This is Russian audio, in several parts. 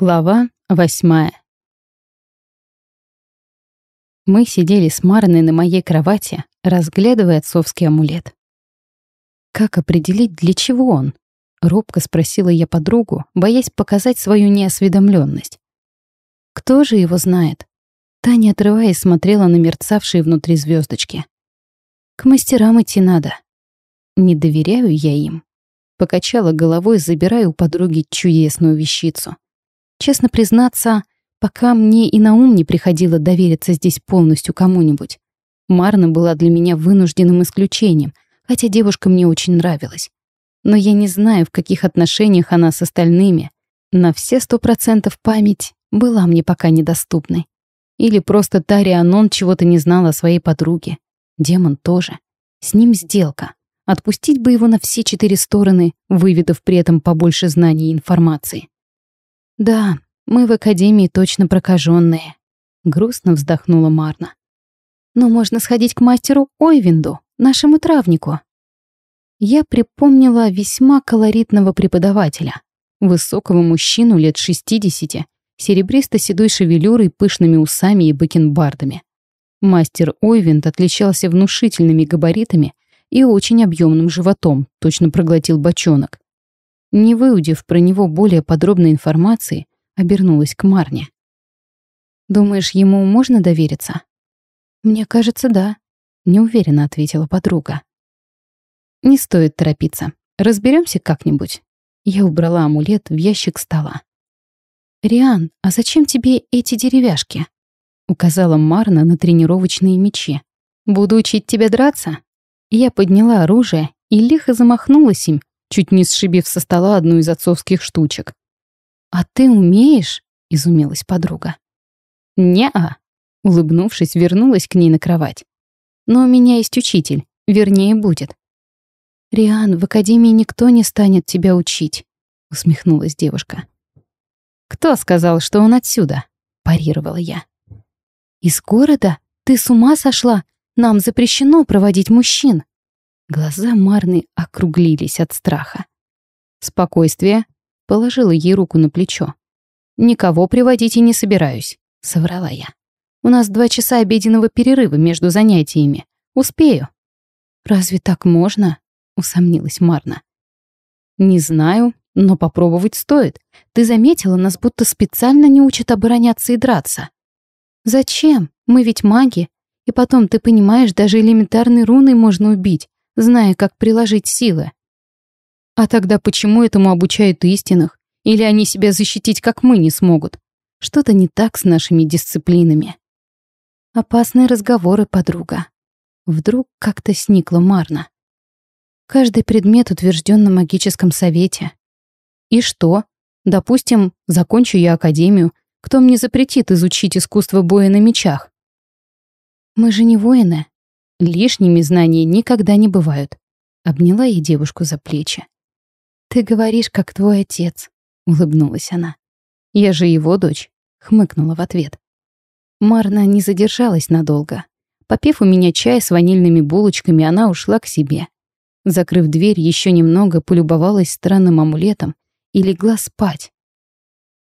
Глава восьмая. Мы сидели с Марной на моей кровати, разглядывая отцовский амулет. «Как определить, для чего он?» — робко спросила я подругу, боясь показать свою неосведомленность. «Кто же его знает?» Таня, отрываясь, смотрела на мерцавшие внутри звездочки. «К мастерам идти надо». «Не доверяю я им». Покачала головой, забирая у подруги чудесную вещицу. Честно признаться, пока мне и на ум не приходило довериться здесь полностью кому-нибудь. Марна была для меня вынужденным исключением, хотя девушка мне очень нравилась. Но я не знаю, в каких отношениях она с остальными. На все сто процентов память была мне пока недоступной. Или просто Тария Анон чего-то не знала о своей подруге. Демон тоже. С ним сделка. Отпустить бы его на все четыре стороны, выведав при этом побольше знаний и информации. «Да, мы в академии точно прокаженные», — грустно вздохнула Марна. «Но можно сходить к мастеру Ойвинду, нашему травнику». Я припомнила весьма колоритного преподавателя, высокого мужчину лет 60, серебристо-седой шевелюрой, пышными усами и бакенбардами. Мастер Ойвинд отличался внушительными габаритами и очень объемным животом, точно проглотил бочонок. Не выудив про него более подробной информации, обернулась к Марне. «Думаешь, ему можно довериться?» «Мне кажется, да», — неуверенно ответила подруга. «Не стоит торопиться. Разберемся как-нибудь». Я убрала амулет в ящик стола. «Риан, а зачем тебе эти деревяшки?» — указала Марна на тренировочные мечи. «Буду учить тебя драться?» Я подняла оружие и лихо замахнулась им, чуть не сшибив со стола одну из отцовских штучек. «А ты умеешь?» — изумилась подруга. «Не-а», — улыбнувшись, вернулась к ней на кровать. «Но у меня есть учитель, вернее, будет». «Риан, в академии никто не станет тебя учить», — усмехнулась девушка. «Кто сказал, что он отсюда?» — парировала я. «Из города? Ты с ума сошла? Нам запрещено проводить мужчин». Глаза Марны округлились от страха. «Спокойствие», — положила ей руку на плечо. «Никого приводить и не собираюсь», — соврала я. «У нас два часа обеденного перерыва между занятиями. Успею». «Разве так можно?» — усомнилась Марна. «Не знаю, но попробовать стоит. Ты заметила, нас будто специально не учат обороняться и драться». «Зачем? Мы ведь маги. И потом, ты понимаешь, даже элементарной руной можно убить зная, как приложить силы. А тогда почему этому обучают истинных? Или они себя защитить, как мы, не смогут? Что-то не так с нашими дисциплинами. Опасные разговоры, подруга. Вдруг как-то сникла Марна. Каждый предмет утвержден на магическом совете. И что? Допустим, закончу я академию. Кто мне запретит изучить искусство боя на мечах? Мы же не воины, Лишними знания никогда не бывают. Обняла я девушку за плечи. «Ты говоришь, как твой отец», — улыбнулась она. «Я же его дочь», — хмыкнула в ответ. Марна не задержалась надолго. Попив у меня чай с ванильными булочками, она ушла к себе. Закрыв дверь, еще немного полюбовалась странным амулетом и легла спать.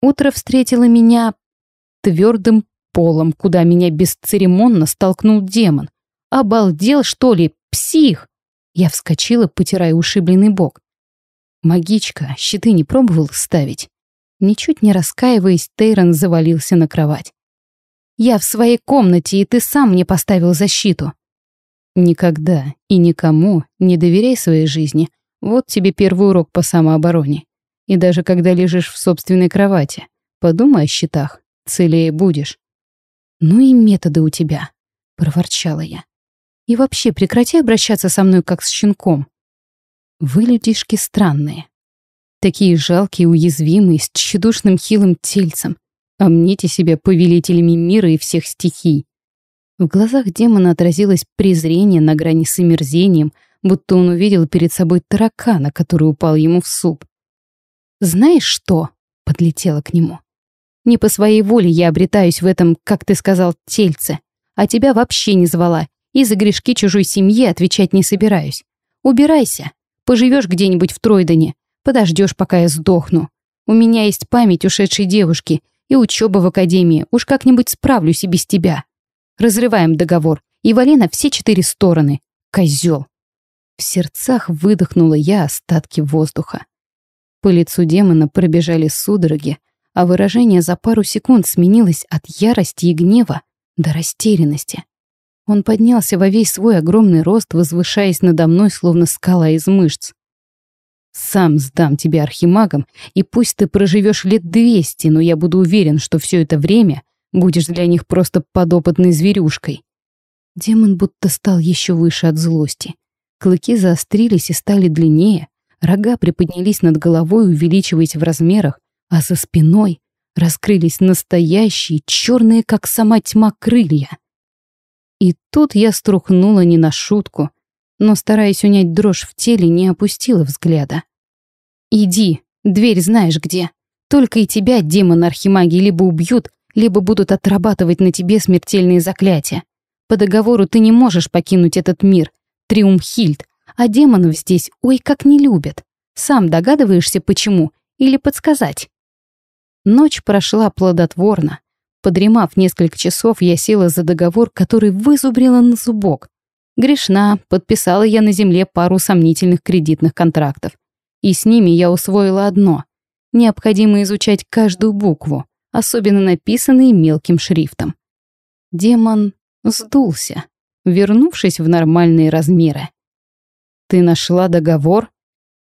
Утро встретило меня твердым полом, куда меня бесцеремонно столкнул демон. Обалдел, что ли? Псих!» Я вскочила, потирая ушибленный бок. «Магичка, щиты не пробовал ставить?» Ничуть не раскаиваясь, Тейрон завалился на кровать. «Я в своей комнате, и ты сам мне поставил защиту». «Никогда и никому не доверяй своей жизни. Вот тебе первый урок по самообороне. И даже когда лежишь в собственной кровати, подумай о щитах, целее будешь». «Ну и методы у тебя», — проворчала я. И вообще прекрати обращаться со мной как с щенком. Вы, людишки, странные. Такие жалкие, уязвимые, с тщедушным хилым тельцем. Омните себя повелителями мира и всех стихий. В глазах демона отразилось презрение на грани с омерзением, будто он увидел перед собой таракана, который упал ему в суп. «Знаешь что?» — подлетела к нему. «Не по своей воле я обретаюсь в этом, как ты сказал, тельце, а тебя вообще не звала и за грешки чужой семьи отвечать не собираюсь. Убирайся. Поживешь где-нибудь в Тройдене. Подождешь, пока я сдохну. У меня есть память ушедшей девушки и учеба в академии. Уж как-нибудь справлюсь и без тебя. Разрываем договор и вали на все четыре стороны. Козел. В сердцах выдохнула я остатки воздуха. По лицу демона пробежали судороги, а выражение за пару секунд сменилось от ярости и гнева до растерянности. Он поднялся во весь свой огромный рост, возвышаясь надо мной, словно скала из мышц. «Сам сдам тебя архимагом, и пусть ты проживешь лет двести, но я буду уверен, что все это время будешь для них просто подопытной зверюшкой». Демон будто стал еще выше от злости. Клыки заострились и стали длиннее, рога приподнялись над головой, увеличиваясь в размерах, а за спиной раскрылись настоящие, черные, как сама тьма, крылья. И тут я струхнула не на шутку, но, стараясь унять дрожь в теле, не опустила взгляда. «Иди, дверь знаешь где. Только и тебя, демон архимаги, либо убьют, либо будут отрабатывать на тебе смертельные заклятия. По договору ты не можешь покинуть этот мир, Триумхильд, а демонов здесь ой как не любят. Сам догадываешься, почему? Или подсказать?» Ночь прошла плодотворно. Подремав несколько часов, я села за договор, который вызубрила на зубок. Грешна, подписала я на земле пару сомнительных кредитных контрактов. И с ними я усвоила одно. Необходимо изучать каждую букву, особенно написанные мелким шрифтом. Демон сдулся, вернувшись в нормальные размеры. «Ты нашла договор?»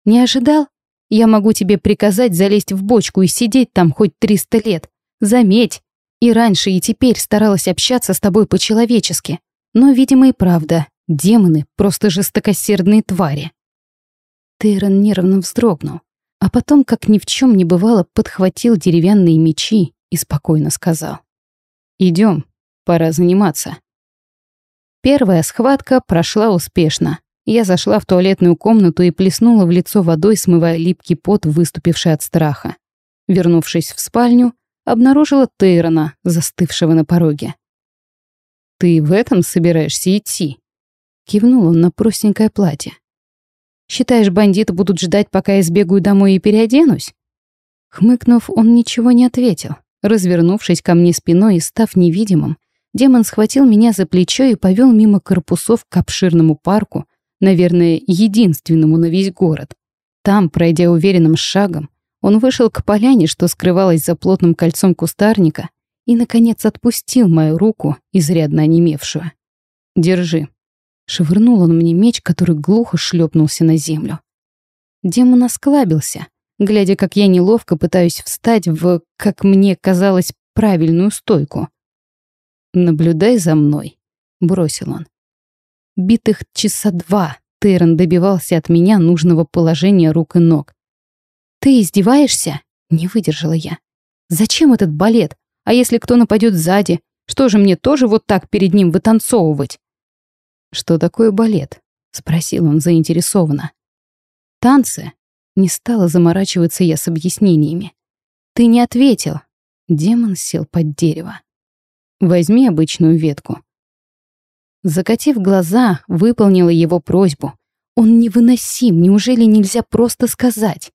«Не ожидал? Я могу тебе приказать залезть в бочку и сидеть там хоть 300 лет. Заметь, и раньше, и теперь старалась общаться с тобой по-человечески. Но, видимо, и правда, демоны — просто жестокосердные твари. Тейрон нервно вздрогнул, а потом, как ни в чем не бывало, подхватил деревянные мечи и спокойно сказал. «Идем, пора заниматься». Первая схватка прошла успешно. Я зашла в туалетную комнату и плеснула в лицо водой, смывая липкий пот, выступивший от страха. Вернувшись в спальню, обнаружила Тейрона, застывшего на пороге. «Ты в этом собираешься идти?» Кивнул он на простенькое платье. «Считаешь, бандиты будут ждать, пока я сбегаю домой и переоденусь?» Хмыкнув, он ничего не ответил. Развернувшись ко мне спиной и став невидимым, демон схватил меня за плечо и повел мимо корпусов к обширному парку, наверное, единственному на весь город. Там, пройдя уверенным шагом, он вышел к поляне, что скрывалась за плотным кольцом кустарника, и, наконец, отпустил мою руку, изрядно онемевшую. «Держи». Швырнул он мне меч, который глухо шлепнулся на землю. Демон осклабился, глядя, как я неловко пытаюсь встать в, как мне казалось, правильную стойку. «Наблюдай за мной», — бросил он. Битых часа два Тейрон добивался от меня нужного положения рук и ног. «Ты издеваешься?» — не выдержала я. «Зачем этот балет? А если кто нападет сзади? Что же мне тоже вот так перед ним вытанцовывать?» «Что такое балет?» — спросил он заинтересованно. «Танцы?» — не стала заморачиваться я с объяснениями. «Ты не ответил». Демон сел под дерево. «Возьми обычную ветку. Закатив глаза, выполнила его просьбу. Он невыносим, неужели нельзя просто сказать?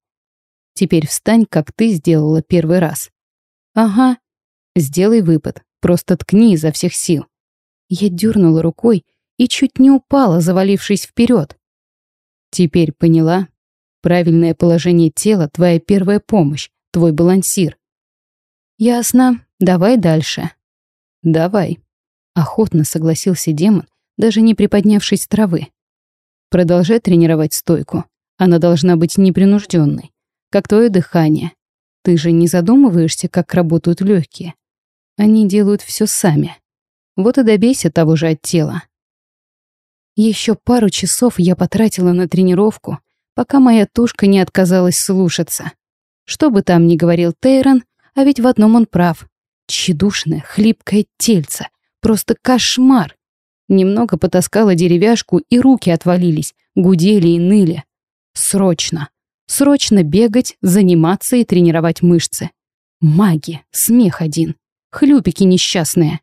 Теперь встань, как ты сделала первый раз. Ага. Сделай выпад, просто ткни изо всех сил. Я дернула рукой и чуть не упала, завалившись вперед. Теперь поняла? Правильное положение тела — твоя первая помощь, твой балансир. Ясно. Давай дальше. Давай. Охотно согласился демон, даже не приподнявшись с травы. Продолжай тренировать стойку. Она должна быть непринужденной, как твое дыхание. Ты же не задумываешься, как работают легкие. Они делают все сами. Вот и добейся того же от тела. Еще пару часов я потратила на тренировку, пока моя тушка не отказалась слушаться. Что бы там ни говорил Тейрон, а ведь в одном он прав. Тщедушное, хлипкое тельце — Просто кошмар. Немного потаскала деревяшку, и руки отвалились, гудели и ныли. Срочно. Срочно бегать, заниматься и тренировать мышцы. Маги, смех один. Хлюпики несчастные.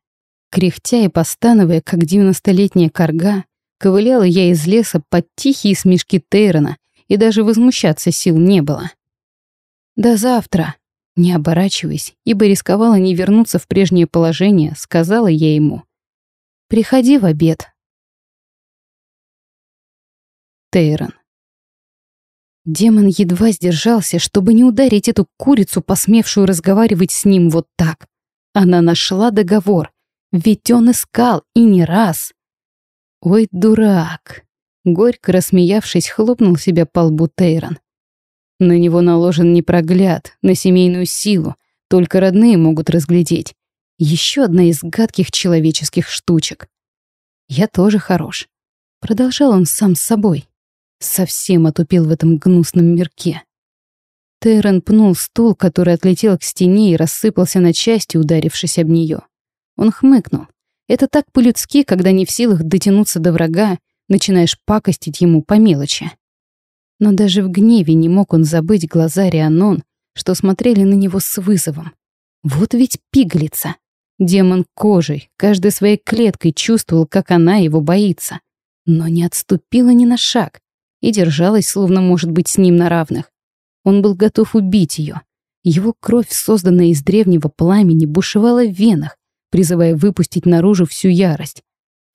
Кряхтя и постановая, как девяностолетняя корга, ковыляла я из леса под тихие смешки Тейрона, и даже возмущаться сил не было. «До завтра!» Не оборачиваясь, ибо рисковала не вернуться в прежнее положение, сказала я ему. «Приходи в обед». Тейрон. Демон едва сдержался, чтобы не ударить эту курицу, посмевшую разговаривать с ним вот так. Она нашла договор, ведь он искал и не раз. «Ой, дурак!» Горько рассмеявшись, хлопнул себя по лбу Тейрон. На него наложен непрогляд, на семейную силу, только родные могут разглядеть. Еще одна из гадких человеческих штучек. Я тоже хорош. Продолжал он сам с собой. Совсем отупил в этом гнусном мирке. Тейрон пнул стул, который отлетел к стене и рассыпался на части, ударившись об нее. Он хмыкнул. Это так по-людски, когда не в силах дотянуться до врага, начинаешь пакостить ему по мелочи. Но даже в гневе не мог он забыть глаза Рианон, что смотрели на него с вызовом. Вот ведь пигалица. Демон кожей, каждой своей клеткой чувствовал, как она его боится. Но не отступила ни на шаг и держалась, словно может быть с ним на равных. Он был готов убить ее. Его кровь, созданная из древнего пламени, бушевала в венах, призывая выпустить наружу всю ярость.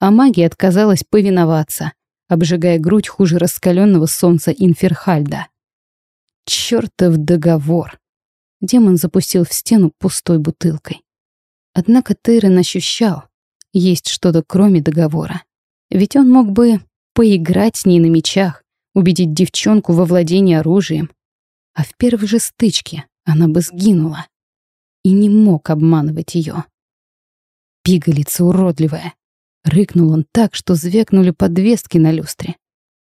А магия отказалась повиноваться, обжигая грудь хуже раскаленного солнца Инферхальда. Чертов договор! Демон запустил в стену пустой бутылкой. Однако Тейрон ощущал, есть что-то кроме договора. Ведь он мог бы поиграть с ней на мечах, убедить девчонку во владении оружием. А в первой же стычке она бы сгинула. И не мог обманывать ее. Пигалица уродливая. Рыкнул он так, что звякнули подвески на люстре.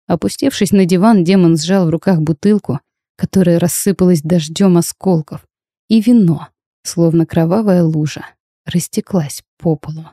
Опустившись на диван, демон сжал в руках бутылку, которая рассыпалась дождем осколков, и вино, словно кровавая лужа, растеклась по полу.